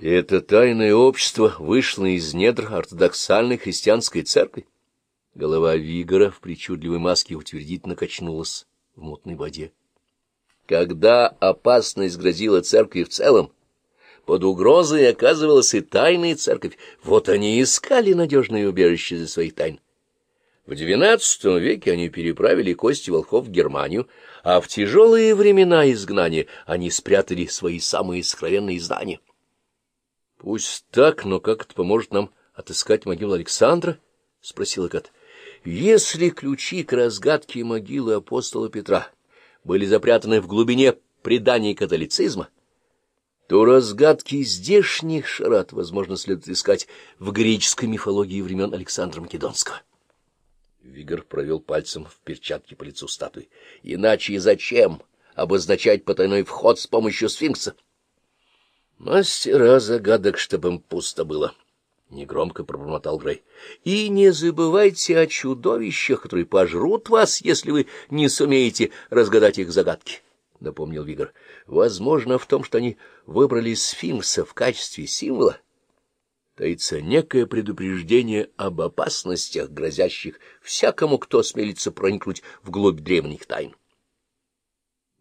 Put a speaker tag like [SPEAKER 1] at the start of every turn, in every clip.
[SPEAKER 1] И это тайное общество вышло из недр ортодоксальной христианской церкви. Голова Вигора в причудливой маске утвердительно качнулась в мутной воде. Когда опасность грозила церкви в целом, под угрозой оказывалась и тайная церковь. Вот они искали надежное убежище за своих тайн. В XII веке они переправили кости волхов в Германию, а в тяжелые времена изгнания они спрятали свои самые сокровенные знания. — Пусть так, но как это поможет нам отыскать могилу Александра? — спросил Кат. — Если ключи к разгадке могилы апостола Петра были запрятаны в глубине преданий католицизма, то разгадки здешних шарат, возможно, следует искать в греческой мифологии времен Александра Македонского. Вигор провел пальцем в перчатке по лицу статуи. Иначе зачем обозначать потайной вход с помощью сфинкса? Мастера загадок, чтобы им пусто было. Негромко пробормотал Грей. И не забывайте о чудовищах, которые пожрут вас, если вы не сумеете разгадать их загадки, — напомнил Вигор. Возможно, в том, что они выбрали сфинкса в качестве символа, — таится некое предупреждение об опасностях, грозящих всякому, кто осмелится проникнуть вглубь древних тайн.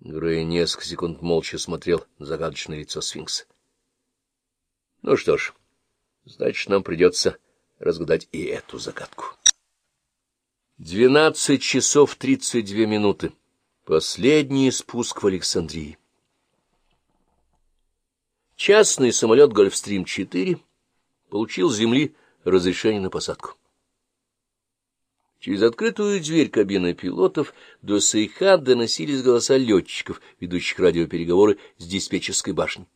[SPEAKER 1] Грей несколько секунд молча смотрел на загадочное лицо сфинкса. — Ну что ж, значит, нам придется разгадать и эту загадку. Двенадцать часов тридцать две минуты. Последний спуск в Александрии. Частный самолет «Гольфстрим-4» получил с земли разрешение на посадку. Через открытую дверь кабины пилотов до Сейха доносились голоса летчиков, ведущих радиопереговоры с диспетчерской башней.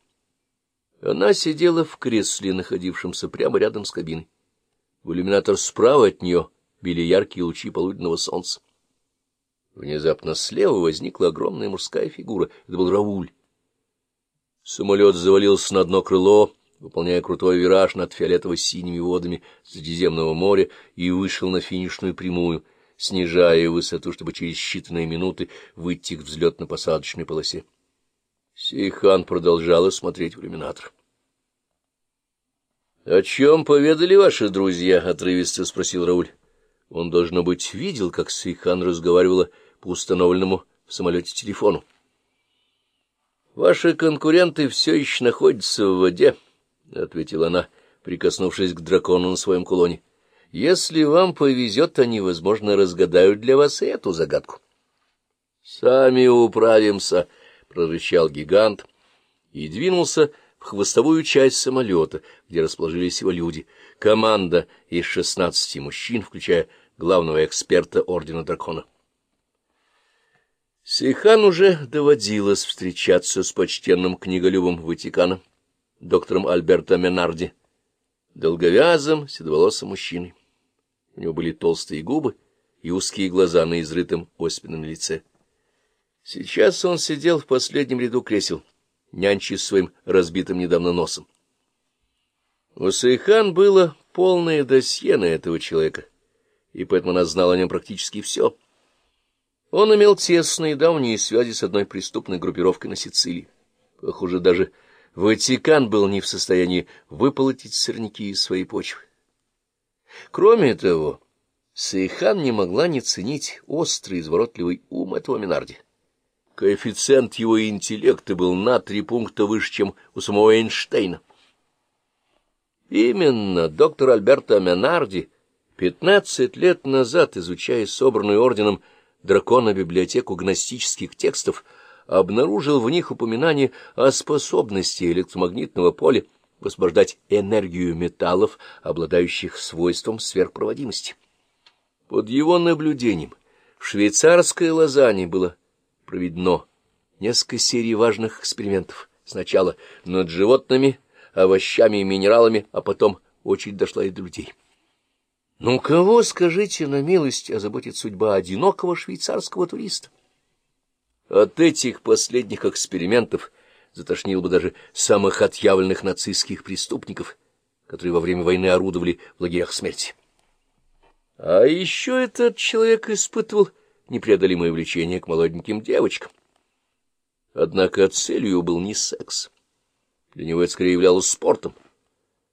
[SPEAKER 1] Она сидела в кресле, находившемся прямо рядом с кабиной. В иллюминатор справа от нее били яркие лучи полуденного солнца. Внезапно слева возникла огромная мужская фигура. Это был Рауль. Самолет завалился на дно крыло, выполняя крутой вираж над фиолетово-синими водами Средиземного моря, и вышел на финишную прямую, снижая высоту, чтобы через считанные минуты выйти к взлетно-посадочной полосе. Сейхан продолжала смотреть в иллюминатор. — О чем поведали ваши друзья? — отрывисто спросил Рауль. Он, должно быть, видел, как Сейхан разговаривала по установленному в самолете телефону. — Ваши конкуренты все еще находятся в воде, — ответила она, прикоснувшись к дракону на своем кулоне. — Если вам повезет, они, возможно, разгадают для вас и эту загадку. — Сами управимся, — прорычал гигант и двинулся в хвостовую часть самолета, где расположились его люди. Команда из шестнадцати мужчин, включая главного эксперта Ордена Дракона. Сейхан уже доводилось встречаться с почтенным книголюбом Ватикана доктором Альберто Менарди, долговязым, седоволосым мужчиной. У него были толстые губы и узкие глаза на изрытом оспенном лице. Сейчас он сидел в последнем ряду кресел, нянчись своим разбитым недавно носом. У Сайхан было полное досье на этого человека, и поэтому она знала о нем практически все. Он имел тесные давние связи с одной преступной группировкой на Сицилии. Похоже, даже Ватикан был не в состоянии выполотить сорняки из своей почвы. Кроме того, Сейхан не могла не ценить острый изворотливый ум этого Минарди. Коэффициент его интеллекта был на три пункта выше, чем у самого Эйнштейна. Именно доктор Альберто Менарди пятнадцать лет назад, изучая собранную орденом дракона библиотеку гностических текстов, обнаружил в них упоминание о способности электромагнитного поля высвобождать энергию металлов, обладающих свойством сверхпроводимости. Под его наблюдением в швейцарской Лозанне было проведено несколько серий важных экспериментов. Сначала над животными, овощами и минералами, а потом очередь дошла и до людей. Ну, кого, скажите на милость, озаботит судьба одинокого швейцарского туриста? От этих последних экспериментов затошнил бы даже самых отъявленных нацистских преступников, которые во время войны орудовали в лагерях смерти. А еще этот человек испытывал непреодолимое влечение к молоденьким девочкам. Однако целью был не секс. Для него это скорее являлось спортом.